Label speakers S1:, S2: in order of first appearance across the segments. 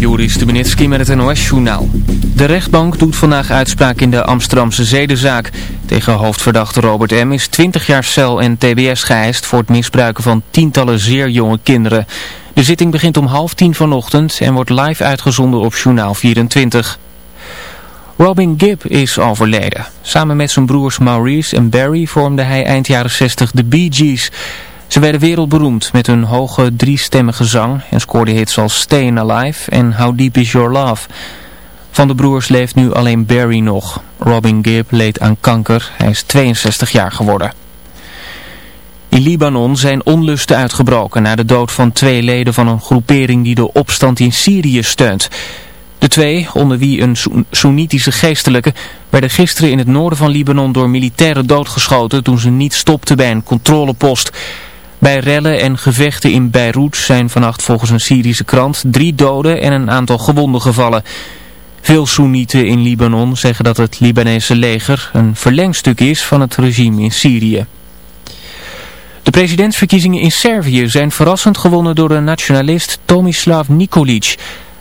S1: Joris Stubenitski met het NOS-journaal. De rechtbank doet vandaag uitspraak in de Amsterdamse zedenzaak. Tegen hoofdverdachte Robert M. is 20 jaar cel en tbs geëist voor het misbruiken van tientallen zeer jonge kinderen. De zitting begint om half tien vanochtend en wordt live uitgezonden op Journaal 24. Robin Gibb is overleden. Samen met zijn broers Maurice en Barry vormde hij eind jaren 60 de Bee Gees... Ze werden wereldberoemd met hun hoge driestemmige zang en scoorden hits als Stayin' Alive en How Deep Is Your Love. Van de broers leeft nu alleen Barry nog. Robin Gibb leed aan kanker, hij is 62 jaar geworden. In Libanon zijn onlusten uitgebroken na de dood van twee leden van een groepering die de opstand in Syrië steunt. De twee, onder wie een Soenitische geestelijke, werden gisteren in het noorden van Libanon door militairen doodgeschoten toen ze niet stopten bij een controlepost. Bij rellen en gevechten in Beirut zijn vannacht volgens een Syrische krant drie doden en een aantal gewonden gevallen. Veel Soenieten in Libanon zeggen dat het Libanese leger een verlengstuk is van het regime in Syrië. De presidentsverkiezingen in Servië zijn verrassend gewonnen door de nationalist Tomislav Nikolic.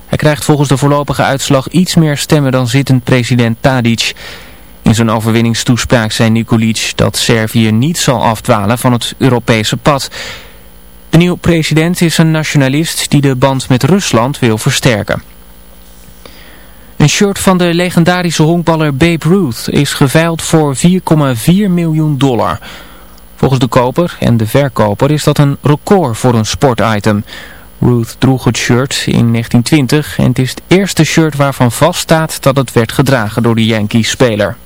S1: Hij krijgt volgens de voorlopige uitslag iets meer stemmen dan zittend president Tadic. In zijn overwinningstoespraak zei Nikolic dat Servië niet zal afdwalen van het Europese pad. De nieuwe president is een nationalist die de band met Rusland wil versterken. Een shirt van de legendarische honkballer Babe Ruth is geveild voor 4,4 miljoen dollar. Volgens de koper en de verkoper is dat een record voor een sportitem. Ruth droeg het shirt in 1920 en het is het eerste shirt waarvan vaststaat dat het werd gedragen door de Yankees-speler.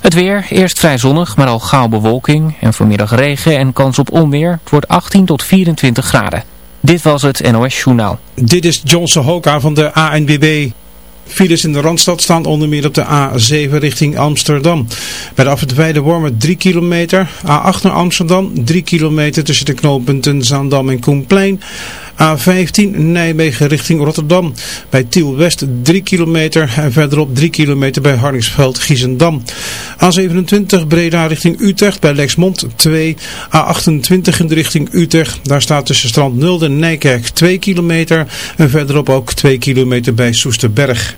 S1: Het weer, eerst vrij zonnig, maar al gauw bewolking en vanmiddag regen en kans op onweer. Het wordt 18 tot 24 graden. Dit was het NOS Journaal.
S2: Dit is Johnson Hoka van de ANBB. Files in de Randstad staan onder meer op de A7 richting Amsterdam. Bij de afwit Wormen 3 kilometer. A8 naar Amsterdam 3 kilometer tussen de knooppunten Zaandam en Koenplein. A15 Nijmegen richting Rotterdam. Bij Tiel West 3 kilometer en verderop 3 kilometer bij Harningsveld Giezendam. A27 Breda richting Utrecht bij Lexmond 2. A28 in de richting Utrecht. Daar staat tussen Strand Nulde en Nijkerk 2 kilometer. En verderop ook 2 kilometer bij Soesterberg.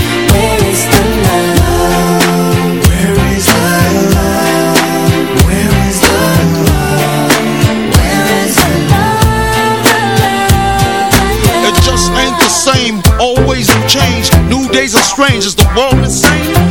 S3: same, always in change. New
S4: days are strange, is the world insane?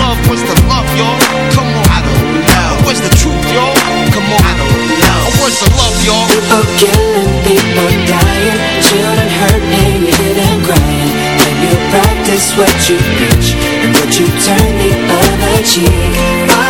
S4: love. What's the love, y'all? Come on, I don't know. What's the truth, y'all? Come on, I don't know. What's the love, y'all?
S3: People killing, people dying, children hurt and you hear them crying. When you practice what you preach and what you turn the other cheek.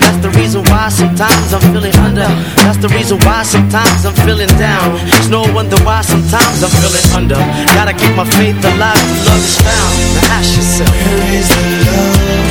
S5: That's the reason why sometimes I'm feeling under. That's the reason why sometimes I'm feeling down. It's no wonder why sometimes I'm feeling under. Gotta keep my faith alive love is found. Now ask yourself
S3: Where is the love?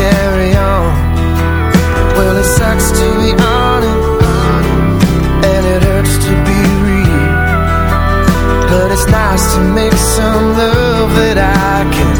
S6: carry on? Well, it sucks to be honest? And it hurts to be real. But it's nice to make some love that I can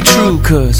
S7: Be true, cause.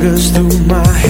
S8: fingers through my head.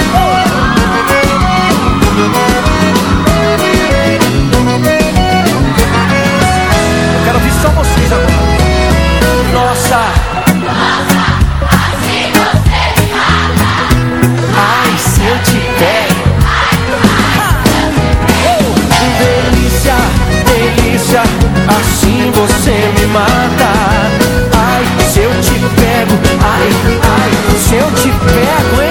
S9: ai, se eu te pego, hein?